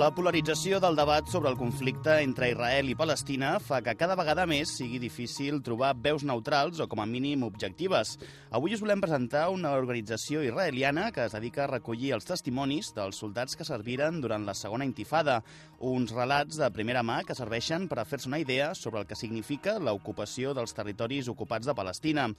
La polarització del debat sobre el conflicte entre Israel i Palestina fa que cada vegada més sigui difícil trobar veus neutrals o com a mínim objectives. Avui us volem presentar una organització israeliana que es dedica a recollir els testimonis dels soldats que serviren durant la segona intifada, uns relats de primera mà que serveixen per a fer-se una idea sobre el que significa l'ocupació dels territoris ocupats de Palestina.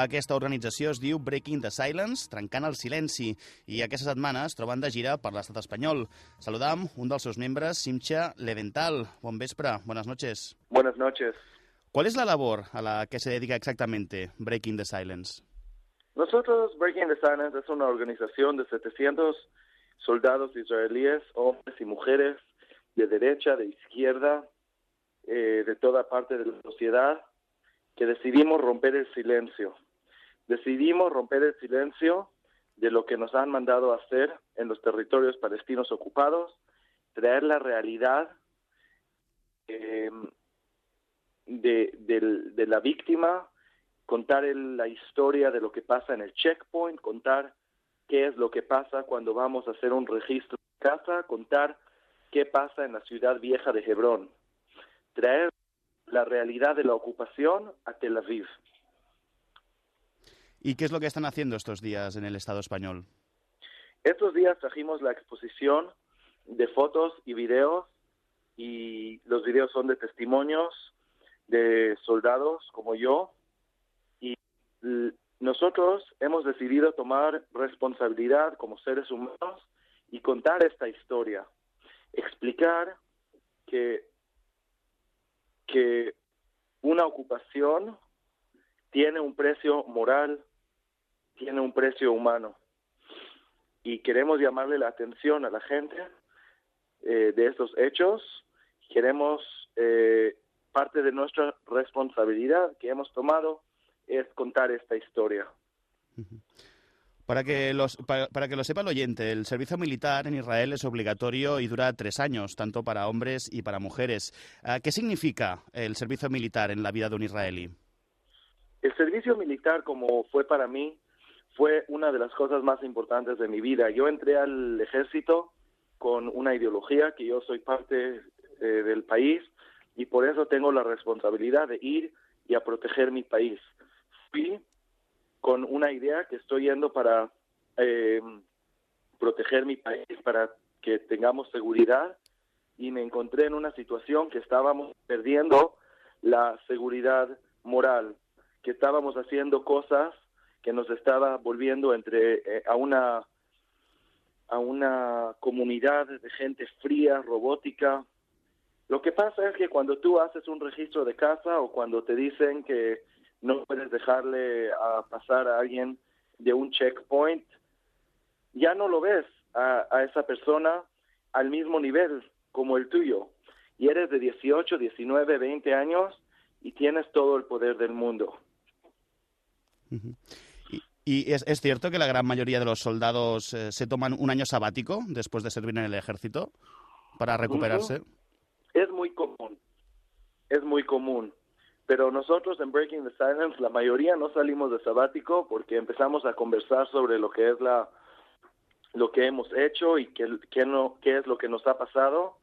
Aquesta organització es diu Breaking the Silence, trencant el silenci, i aquesta setmana es troben de gira per l'estat espanyol. Saludam un de sus miembros, Simcha Levental. Buen vespra, buenas noches. Buenas noches. ¿Cuál es la labor a la que se dedica exactamente Breaking the Silence? Nosotros, Breaking the Silence, es una organización de 700 soldados israelíes, hombres y mujeres, de derecha, de izquierda, eh, de toda parte de la sociedad, que decidimos romper el silencio. Decidimos romper el silencio de lo que nos han mandado hacer en los territorios palestinos ocupados traer la realidad eh, de, de, de, la víctima, contar el, la historia de lo que pasa en el checkpoint, contar qué es lo que pasa cuando vamos a hacer un registro de casa, contar qué pasa en la ciudad vieja de Hebrón, traer la realidad de la ocupación a Tel Aviv. ¿Y qué es lo que están haciendo estos días en el Estado español? Estos días trajimos la exposición de fotos y videos y los videos son de testimonios de soldados como yo y nosotros hemos decidido tomar responsabilidad como seres humanos y contar esta historia, explicar que, que una ocupación tiene un precio moral, tiene un precio humano. Y queremos llamarle la atención a la gente eh, de estos hechos. Queremos, eh, parte de nuestra responsabilidad que hemos tomado es contar esta historia. Para que, los, para, para, que lo sepa el oyente, el servicio militar en Israel es obligatorio y dura tres años, tanto para hombres y para mujeres. Uh, ¿Qué significa el servicio militar en la vida de un israelí? El servicio militar, como fue para mí, fue una de las cosas más importantes de mi vida. Yo entré al ejército con una ideología que yo soy parte eh, del país y por eso tengo la responsabilidad de ir y a proteger mi país. Fui con una idea que estoy yendo para eh, proteger mi país, para que tengamos seguridad y me encontré en una situación que estábamos perdiendo la seguridad moral, que estábamos haciendo cosas que nos estaba volviendo entre eh, a una a una comunidad de gente fría, robótica. Lo que pasa es que cuando tú haces un registro de casa o cuando te dicen que no puedes dejarle a pasar a alguien de un checkpoint, ya no lo ves a, esa persona al mismo nivel como el tuyo. Y eres de 18, 19, 20 años y tienes todo el poder del mundo. ¿Y es, es, cierto que la gran mayoría de los soldados eh, se toman un año sabático después de servir en el ejército para recuperarse? Es muy común, es muy común. Pero nosotros en Breaking the Silence, la mayoría no salimos de sabático porque empezamos a conversar sobre lo que es la lo que hemos hecho y qué, qué, no, qué es lo que nos ha pasado.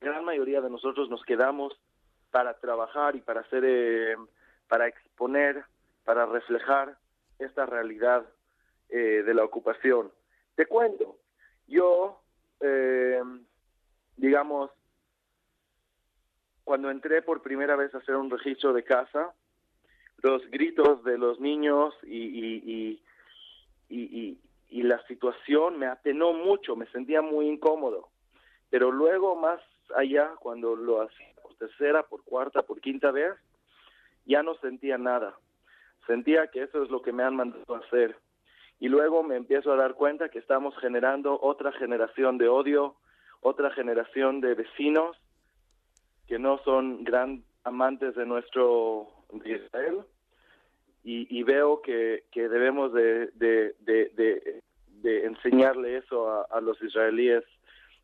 La gran mayoría de nosotros nos quedamos para trabajar y para hacer, eh, para exponer, para reflejar esta realidad eh, de la ocupación. Te cuento, yo, eh, digamos, cuando entré por primera vez a hacer un registro de casa, los gritos de los niños y, y, y, y, y la situación me atenó mucho, me sentía muy incómodo. Pero luego, más allá, cuando lo hacía por tercera, por cuarta, por quinta vez, ya no sentía nada sentía que eso es lo que me han mandado a hacer. Y luego me empiezo a dar cuenta que estamos generando otra generación de odio, otra generación de vecinos que no son gran amantes de nuestro Israel. Y, veo que, que debemos de, de, de, de, de enseñarle eso a, a los israelíes,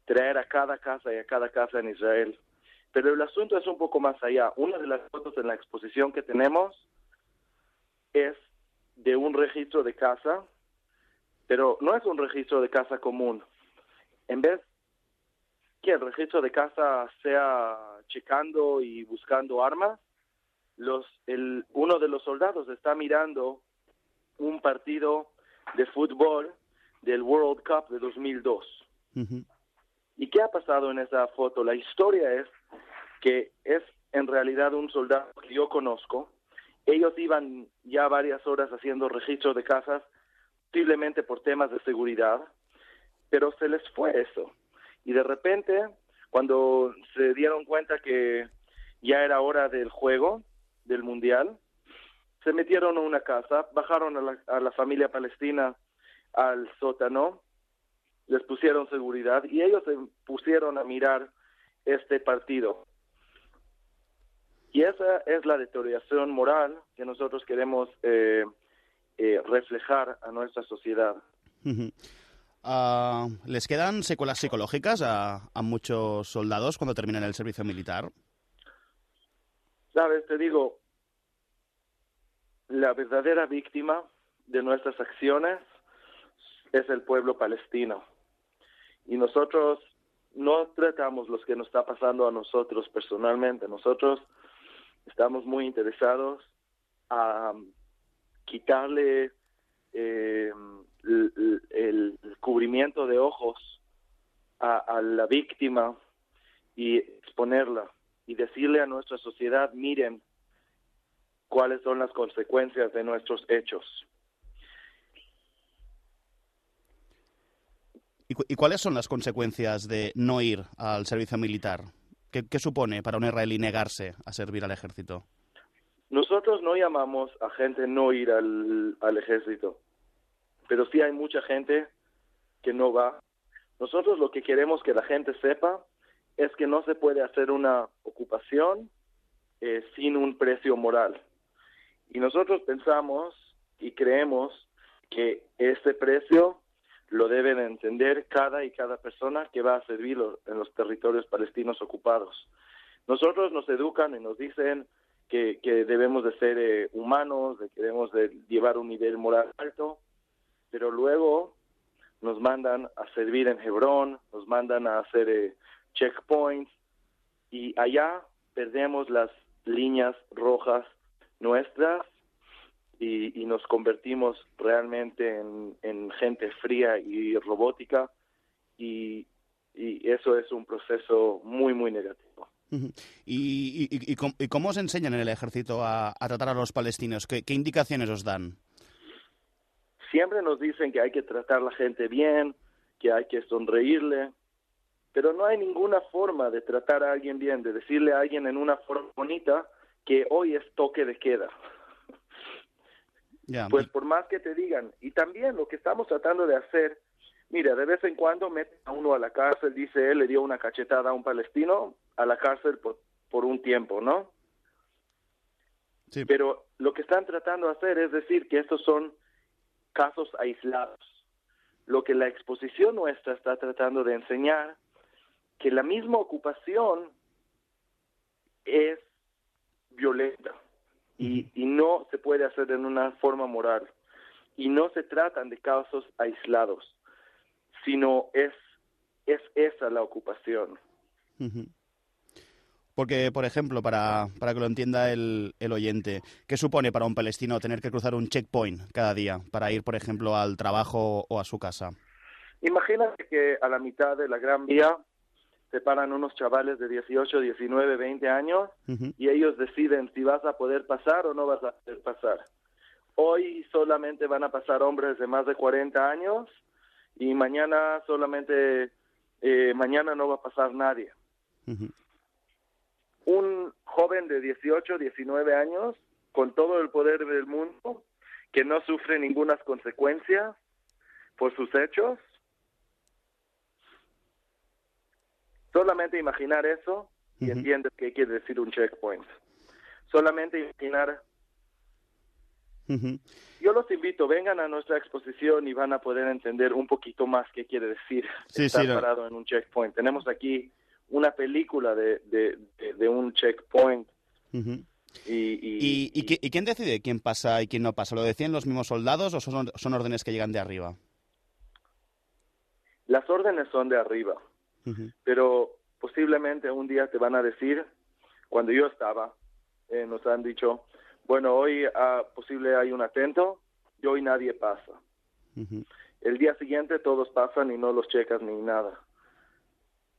traer a cada casa y a cada casa en Israel. Pero el asunto es un poco más allá. Una de las fotos en la exposición que tenemos es de un registro de casa, pero no es un registro de casa común. En vez, que el registro de casa sea checando y buscando armas. Los, el, uno de los soldados está mirando un partido de fútbol del World Cup de 2002. ¿Y qué ha pasado en esa foto? La historia es que es en realidad un soldado que yo conozco. Ellos iban ya varias horas haciendo registro de casas, posiblemente por temas de seguridad, pero se les fue eso y de repente, cuando se dieron cuenta que ya era hora del juego, del mundial, se metieron a una casa, bajaron a la, a la familia palestina al sótano, les pusieron seguridad y ellos se pusieron a mirar este partido. Y esa es la deterioración moral que nosotros queremos eh, eh, reflejar a nuestra sociedad. Uh, ¿Les quedan secuelas psicológicas a, a, muchos soldados cuando terminan el servicio militar? Sabes, te digo, la verdadera víctima de nuestras acciones es el pueblo palestino. Y nosotros no tratamos lo que nos está pasando a nosotros personalmente. Nosotros estamos muy interesados a quitarle eh, el, cubrimiento de ojos a, la víctima y exponerla y decirle a nuestra sociedad, miren cuáles son las consecuencias de nuestros hechos. ¿Y, ¿Y, cuáles son las consecuencias de no ir al servicio militar? ¿Qué, ¿Qué, supone para un israelí negarse a servir al ejército? Nosotros no llamamos a gente no ir al, al ejército pero sí hay mucha gente que no va. Nosotros lo que queremos que la gente sepa es que no se puede hacer una ocupación eh, sin un precio moral. Y nosotros pensamos y creemos que ese precio lo deben entender cada y cada persona que va a servir en los territorios palestinos ocupados. Nosotros nos educan y nos dicen que, que debemos de ser eh, humanos, que debemos de llevar un nivel moral alto, pero luego nos mandan a servir en Hebrón, nos mandan a hacer eh, checkpoints y allá perdemos las líneas rojas nuestras y, y nos convertimos realmente en, en, gente fría y robótica y, y, eso es un proceso muy, muy negativo. ¿Y, y, y cómo os enseñan en el ejército a, a tratar a los palestinos? ¿Qué, ¿Qué indicaciones os dan? siempre nos dicen que hay que tratar a la gente bien, que hay que sonreírle, pero no hay ninguna forma de tratar a alguien bien, de decirle a alguien en una forma bonita que hoy es toque de queda. Yeah. Pues por más que te digan, y también lo que estamos tratando de hacer, mira, de vez en cuando meten a uno a la cárcel, dice él, le dio una cachetada a un palestino, a la cárcel por, por un tiempo, ¿no? Sí. Pero lo que están tratando de hacer es decir que estos son casos aislados. Lo que la exposición nuestra está tratando de enseñar, que la misma ocupación es violenta y, y no se puede hacer en una forma moral. Y no se tratan de casos aislados, sino es, es esa la ocupación. Uh -huh. Porque, por ejemplo, para, para que lo entienda el, el, oyente, ¿qué supone para un palestino tener que cruzar un checkpoint cada día para ir, por ejemplo, al trabajo o a su casa? Imagínate que a la mitad de la Gran Vía se paran unos chavales de 18, 19, 20 años uh -huh. y ellos deciden si vas a poder pasar o no vas a poder pasar. Hoy solamente van a pasar hombres de más de 40 años y mañana solamente, eh, mañana no va a pasar nadie. Uh -huh un joven de 18, 19 años, con todo el poder del mundo, que no sufre ninguna consecuencia por sus hechos. Solamente imaginar eso y uh -huh. entiendes qué quiere decir un checkpoint. Solamente imaginar. Uh -huh. Yo los invito, vengan a nuestra exposición y van a poder entender un poquito más qué quiere decir sí, estar sí, parado en un checkpoint. Tenemos aquí una película de, de, de, de un checkpoint. Uh -huh. y, y, ¿Y, y, ¿Y, quién decide quién pasa y quién no pasa? ¿Lo deciden los mismos soldados o son, son órdenes que llegan de arriba? Las órdenes son de arriba, uh -huh. pero posiblemente un día te van a decir, cuando yo estaba, eh, nos han dicho, bueno, hoy uh, posible hay un atento y hoy nadie pasa. El día siguiente todos pasan y no los checas ni nada.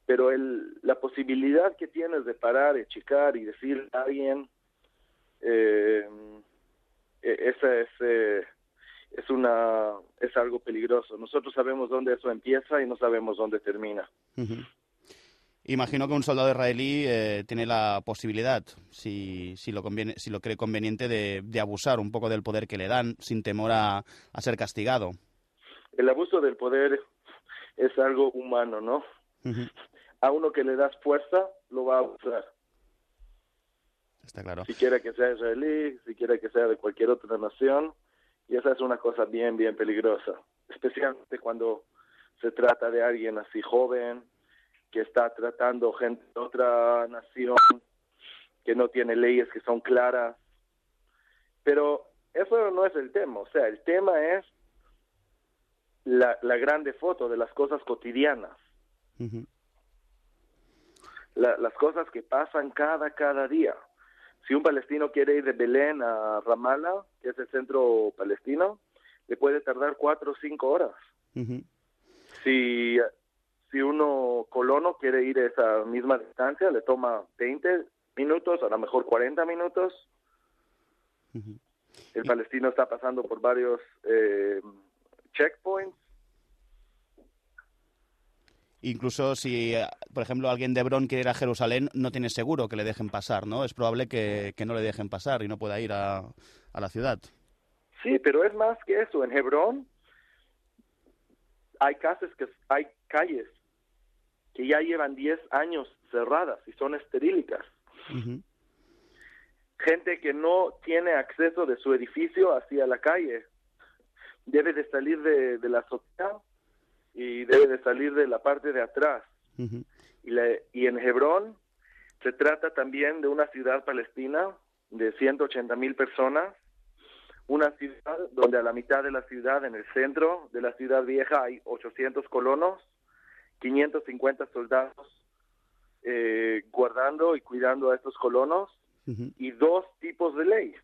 Pero el, la posibilidad que tienes de parar, de checar y decir a alguien, eh, esa es, eh, es, una, es algo peligroso. Nosotros sabemos dónde eso empieza y no sabemos dónde termina. Imagino que un soldado israelí eh, tiene la posibilidad, si, si, lo conviene, si lo cree conveniente, de, de, abusar un poco del poder que le dan sin temor a, a, ser castigado. El abuso del poder es algo humano, ¿no? A uno que le das fuerza, lo va a abusar. Está claro. Si quiere que sea israelí, si quiere que sea de cualquier otra nación, y esa es una cosa bien, bien peligrosa, especialmente cuando se trata de alguien así joven, que está tratando gente de otra nación, que no tiene leyes que son claras. Pero eso no es el tema, o sea, el tema es la, la grande foto de las cosas cotidianas. la, las cosas que pasan cada, cada día. Si un palestino quiere ir de Belén a Ramallah, que es el centro palestino, le puede tardar cuatro o cinco horas. Si si uno colono quiere ir a esa misma distancia, le toma 20 minutos, a lo mejor 40 minutos. El palestino está pasando por varios eh, checkpoints. Incluso si, eh, por ejemplo, alguien de Hebrón quiere ir a Jerusalén, no tiene seguro que le dejen pasar, ¿no? Es probable que, que no le dejen pasar y no pueda ir a, a la ciudad. Sí, pero es más que eso. En Hebrón hay casas que hay calles que ya llevan 10 años cerradas y son esterílicas. Gente que no tiene acceso de su edificio hacia la calle. Debe de salir de, la azotea y debe de salir de la parte de atrás. y, y en Hebrón se trata también de una ciudad palestina de 180 mil personas, una ciudad donde a la mitad de la ciudad, en el centro de la ciudad vieja, hay 800 colonos 550 soldados eh, guardando y cuidando a estos colonos y dos tipos de ley.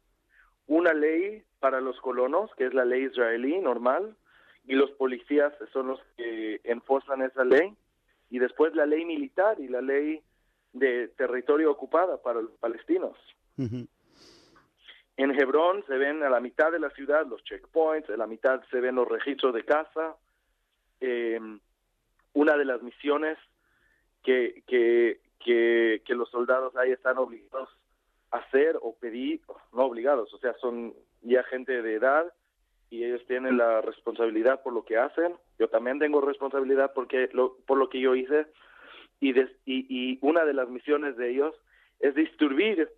Una ley para los colonos, que es la ley israelí normal, y los policías son los que enforzan esa ley, y después la ley militar y la ley de territorio ocupada para los palestinos. En Hebrón se ven a la mitad de la ciudad los checkpoints, a la mitad se ven los registros de casa. Eh, una de las misiones que, que, que, que los soldados ahí están obligados a hacer o pedir, no obligados, o sea, son ya gente de edad y ellos tienen la responsabilidad por lo que hacen. Yo también tengo responsabilidad porque lo, por lo que yo hice y, y, y una de las misiones de ellos es distribuir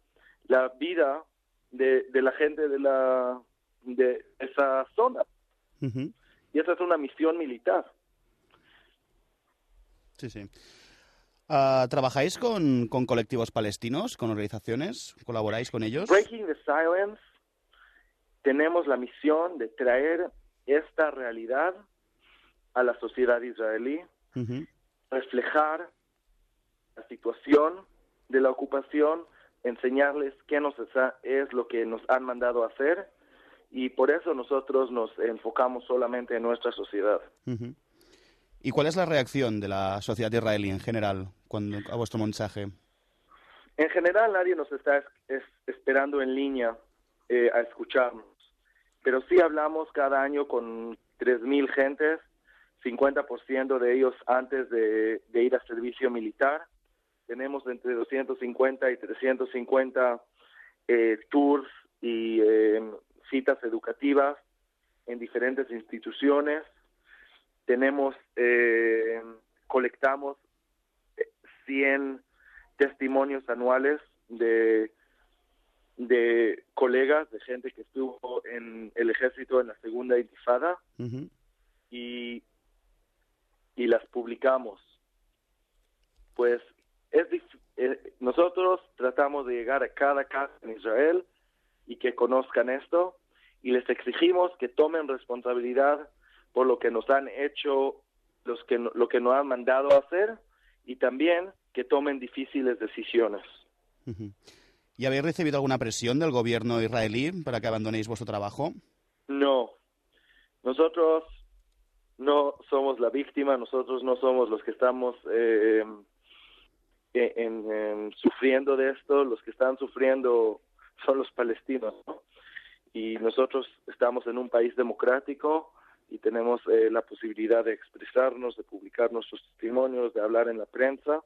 la vida de, de la gente de la de esa zona. Y esa es una misión militar. Sí, sí. Uh, ¿Trabajáis con, con, colectivos palestinos, con organizaciones? ¿Colaboráis con ellos? Breaking the Silence, tenemos la misión de traer esta realidad a la sociedad israelí, uh -huh. reflejar la situación de la ocupación, enseñarles qué nos es lo que nos han mandado a hacer y por eso nosotros nos enfocamos solamente en nuestra sociedad. Uh -huh. ¿Y cuál es la reacción de la sociedad israelí en general cuando, a vuestro mensaje? En general nadie nos está es, es, esperando en línea eh, a escucharnos, pero sí hablamos cada año con 3.000 gentes, 50% de ellos antes de, ir a servicio militar. Tenemos entre 250 y 350 eh, tours y eh, citas educativas en diferentes instituciones tenemos, eh, colectamos 100 testimonios anuales de, de colegas, de gente que estuvo en el ejército en la segunda intifada uh -huh. y, y las publicamos. Pues es eh, nosotros tratamos de llegar a cada casa en Israel y que conozcan esto y les exigimos que tomen responsabilidad por lo que nos han hecho, los que, lo que nos han mandado a hacer y también que tomen difíciles decisiones. ¿Y habéis recibido alguna presión del gobierno israelí para que abandonéis vuestro trabajo? No. Nosotros no somos la víctima, nosotros no somos los que estamos eh, sufriendo de esto, los que están sufriendo son los palestinos. Y nosotros estamos en un país democrático y tenemos eh, la posibilidad de expresarnos, de publicar nuestros testimonios, de hablar en la prensa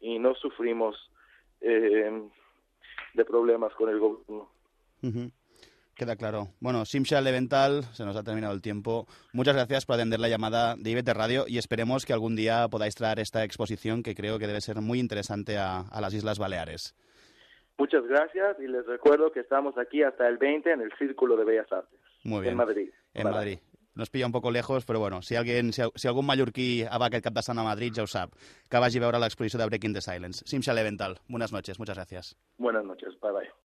y no sufrimos eh, de problemas con el gobierno. Queda claro. Bueno, Simcha Levental, se nos ha terminado el tiempo. Muchas gracias por atender la llamada de IBT Radio y esperemos que algún día podáis traer esta exposición que creo que debe ser muy interesante a, las Islas Baleares. Muchas gracias y les recuerdo que estamos aquí hasta el 20 en el Círculo de Bellas Artes. Muy bien. En Madrid. En Madrid. Nos pilla un poco lejos, pero bueno, si, alguien, si, si algun mallorquí va aquest cap de a Madrid ja ho sap, que vagi a veure l'exposició de Breaking the Silence. Simcha Levental, buenas noches, muchas gracias. Buenas noches, bye bye.